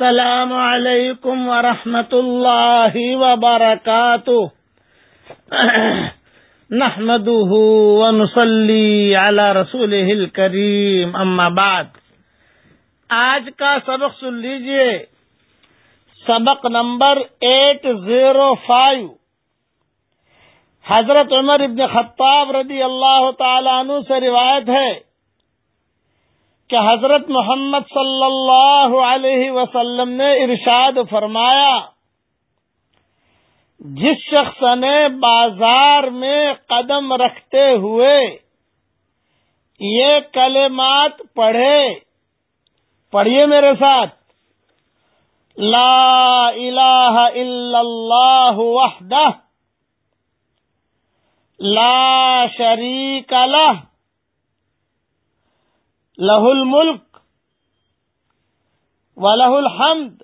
السلام علیکم ورحمۃ اللہ وبرکاتہ۔ نحمده ونصلي على رسوله الكريم اما بعد۔ آج کا سبق سن لیجیے۔ سبق نمبر ایٹ زیرو فائیو۔ حضرت عمر ابن خطاب رضی اللہ تعالی عنہ سے روایت ہے۔ کہ حضرت محمد صلی اللہ علیہ وسلم نے ارشاد فرمایا، جس شخص نے بازار میں قدم رکھتے ہوئے یہ کلمات پڑھے، پڑھیے میرے ساتھ، لا الہ الا اللہ وحدہ، لا شریک لہ له الملك وله الحمد.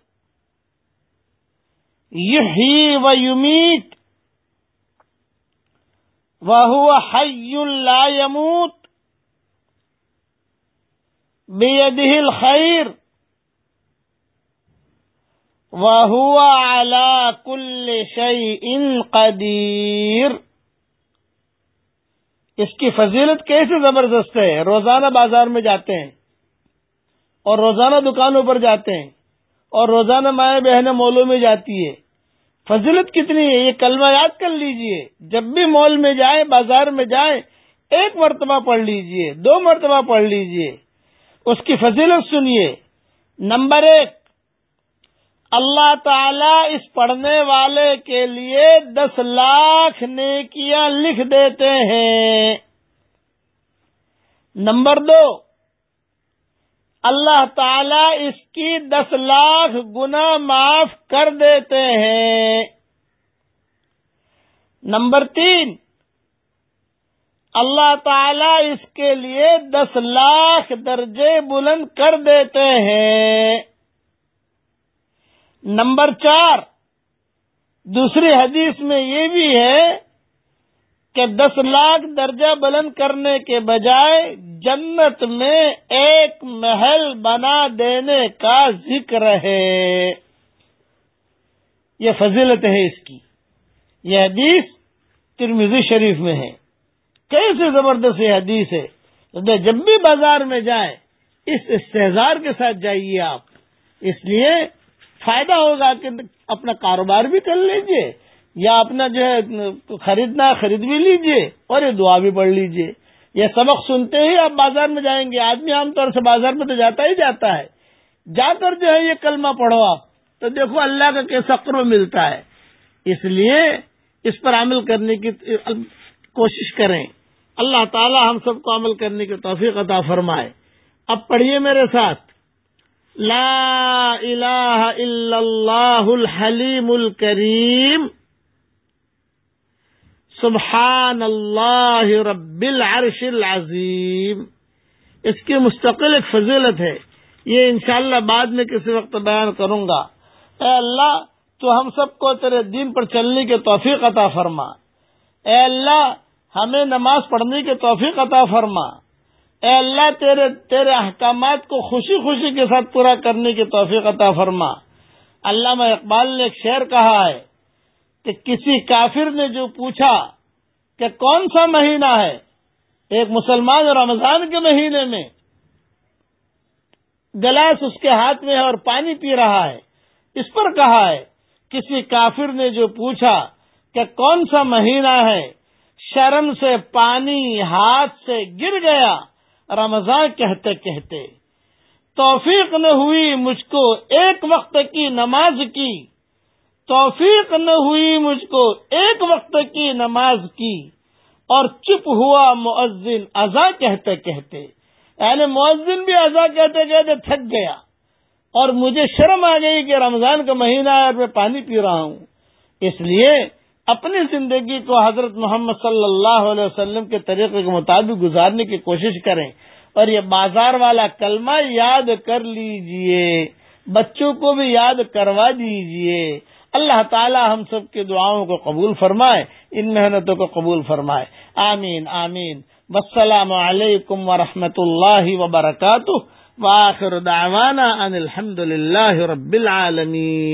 يحيي ويميت. وهو حي لا يموت. بيده الخير. وهو على كل شيء قدير. اس کی فضیلت کیسے زبردست ہے؟ روزانہ بازار میں جاتے ہیں اور روزانہ دکانوں پر جاتے ہیں اور روزانہ مائیں بہنیں مولوں میں جاتی ہے فضیلت کتنی ہے؟ یہ کلمہ یاد کر لیجیے۔ جب بھی مال میں جائیں، بازار میں جائیں، ایک مرتبہ پڑھ لیجیے، دو مرتبہ پڑھ لیجیے۔ اس کی فضیلت سنیے۔ نمبر ایک اللہ تعالی اس پڑھنے والے کے لیے دس لاکھ نیکیاں لکھ دیتے ہیں۔ نمبر دو، اللہ تعالی اس کی دس لاکھ گنا معاف کر دیتے ہیں۔ نمبر تین، اللہ تعالی اس کے لیے دس لاکھ درجے بلند کر دیتے ہیں۔ نمبر چار، دوسری حدیث میں یہ بھی ہے کہ دس لاکھ درجہ بلند کرنے کے بجائے جنت میں ایک محل بنا دینے کا ذکر ہے۔ یہ فضیلت ہے اس کی۔ یہ حدیث ترمیزی شریف میں ہے۔ کیسے زبردست یہ حدیث ہے۔ جب بھی بازار میں جائیں، اس استحزار کے ساتھ جائیے آپ۔ اس لیے فائدہ ہوگا کہ اپنا کاروبار بھی کر لیجیے، یا اپنا جو ہے خریدنا خرید بھی لیجیے اور یہ دعا بھی پڑھ لیجیے۔ یہ سبق سنتے ہی آپ بازار میں جائیں گے۔ آدمی عام طور سے بازار میں تو جاتا ہی جاتا ہے۔ جا کر جو ہے یہ کلمہ پڑھو آپ، تو دیکھو اللہ کا کیسا قرب ملتا ہے۔ اس لیے اس پر عمل کرنے کی کوشش کریں۔ اللہ تعالی ہم سب کو عمل کرنے کی توفیق عطا فرمائے۔ اب پڑھیے میرے ساتھ۔ لا الہ الا اللہ الحلیم الکریم سبحان اللہ رب العرش العظیم اس کی مستقل ایک فضیلت ہے. یہ انشاءاللہ بعد میں کسی وقت بیان کروں گا. اے اللہ، تو ہم سب کو تیرے دین پر چلنے کے توفیق عطا فرما. اے اللہ، ہمیں نماز پڑھنے کے توفیق عطا فرما. اے اللہ تیرے تیرے احکامات کو خوشی خوشی کے ساتھ پورا کرنے کی توفیق عطا فرما۔ علامہ اقبال نے ایک شعر کہا ہے کہ کسی کافر نے جو پوچھا کہ کون سا مہینہ ہے، ایک مسلمان رمضان کے مہینے میں گلاس اس کے ہاتھ میں ہے اور پانی پی رہا ہے۔ اس پر کہا ہے، کسی کافر نے جو پوچھا کہ کون سا مہینہ ہے، شرم سے، پانی ہاتھ سے گر گیا۔ رمضان کہتے کہتے توفیق نہ ہوئی مجھ کو ایک وقت کی نماز کی۔ توفیق نہ ہوئی مجھ کو ایک وقت کی نماز کی۔ اور چپ ہوا مؤذن ازا کہتے کہتے۔ یعنی مؤذن بھی ازا کہتے کہتے تھک گیا۔ اور مجھے شرم آ گئی کہ رمضان کا مہینہ ہے اور میں پانی پی رہا ہوں۔ اس لیے اپنی زندگی کو حضرت محمد صلی اللہ علیہ وسلم کے طریقے کے مطابق گزارنے کی کوشش کریں اور یہ بازار والا کلمہ یاد کر لیجیے، بچوں کو بھی یاد کروا دیجیے۔ اللہ تعالی ہم سب کی دعاؤں کو قبول فرمائے، ان محنتوں کو قبول فرمائے۔ آمین آمین۔ والسلام علیکم ورحمۃ اللہ وبرکاتہ۔ واخر دعوانا ان الحمد للہ رب العالمین۔